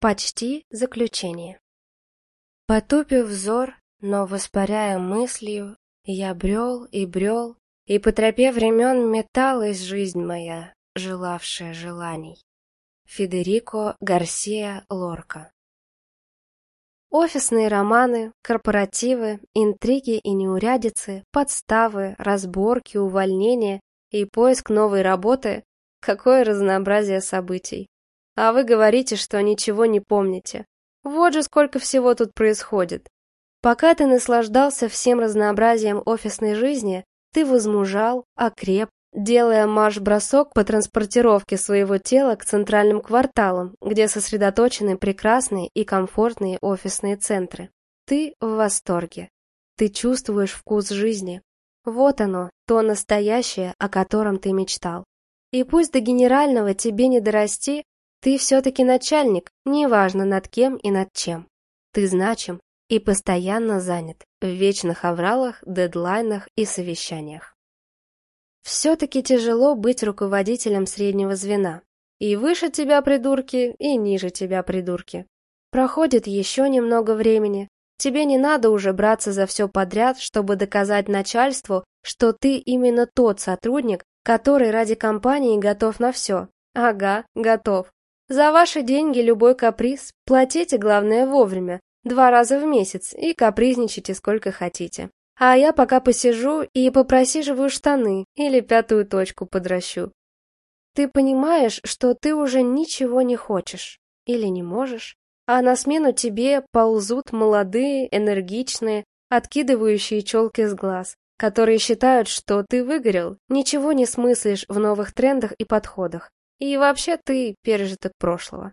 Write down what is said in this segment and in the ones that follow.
Почти заключение. Потупив взор, но воспаряя мыслью, я брел и брел, и по тропе времен металась жизнь моя, желавшая желаний. Федерико Гарсия Лорка Офисные романы, корпоративы, интриги и неурядицы, подставы, разборки, увольнения и поиск новой работы – какое разнообразие событий. А вы говорите, что ничего не помните. Вот же сколько всего тут происходит. Пока ты наслаждался всем разнообразием офисной жизни, ты возмужал, окреп, делая марш-бросок по транспортировке своего тела к центральным кварталам, где сосредоточены прекрасные и комфортные офисные центры. Ты в восторге. Ты чувствуешь вкус жизни. Вот оно, то настоящее, о котором ты мечтал. И пусть до генерального тебе не дорасти, ты все-таки начальник, неважно над кем и над чем. Ты значим и постоянно занят в вечных авралах, дедлайнах и совещаниях. Все-таки тяжело быть руководителем среднего звена. И выше тебя придурки, и ниже тебя придурки. Проходит еще немного времени. Тебе не надо уже браться за все подряд, чтобы доказать начальству, что ты именно тот сотрудник, который ради компании готов на все. Ага, готов. За ваши деньги любой каприз. Платите, главное, вовремя. Два раза в месяц и капризничайте сколько хотите. А я пока посижу и попросиживаю штаны или пятую точку подращу. Ты понимаешь, что ты уже ничего не хочешь или не можешь, а на смену тебе ползут молодые, энергичные, откидывающие челки с глаз, которые считают, что ты выгорел, ничего не смыслишь в новых трендах и подходах, и вообще ты пережиток прошлого.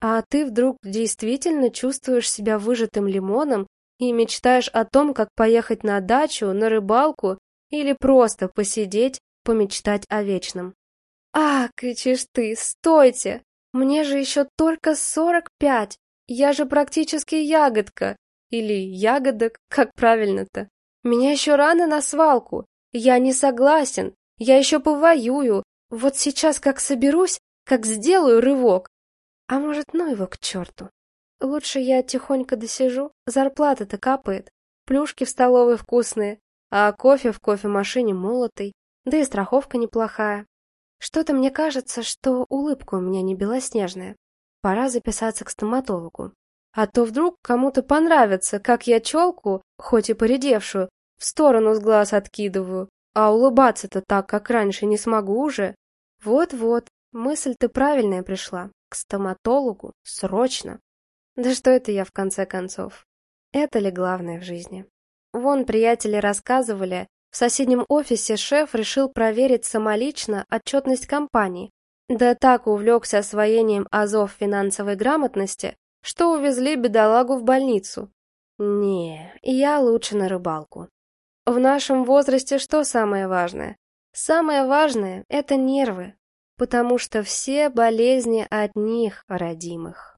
А ты вдруг действительно чувствуешь себя выжатым лимоном и мечтаешь о том, как поехать на дачу, на рыбалку или просто посидеть, помечтать о вечном. «А, кричишь ты, стойте! Мне же еще только сорок пять! Я же практически ягодка! Или ягодок, как правильно-то? Меня еще рано на свалку! Я не согласен! Я еще повоюю, вот сейчас как соберусь, как сделаю рывок. А может, ну его к черту. Лучше я тихонько досижу, зарплата-то капает, плюшки в столовой вкусные, а кофе в кофемашине молотый, да и страховка неплохая. Что-то мне кажется, что улыбка у меня не белоснежная. Пора записаться к стоматологу. А то вдруг кому-то понравится, как я челку, хоть и поредевшую, в сторону с глаз откидываю, а улыбаться-то так, как раньше, не смогу уже. Вот-вот, мысль-то правильная пришла. К стоматологу. Срочно. Да что это я в конце концов? Это ли главное в жизни? Вон приятели рассказывали, в соседнем офисе шеф решил проверить самолично отчетность компании. Да так увлекся освоением азов финансовой грамотности, что увезли бедолагу в больницу. Не, я лучше на рыбалку. В нашем возрасте что самое важное? Самое важное – это нервы, потому что все болезни от них, родимых.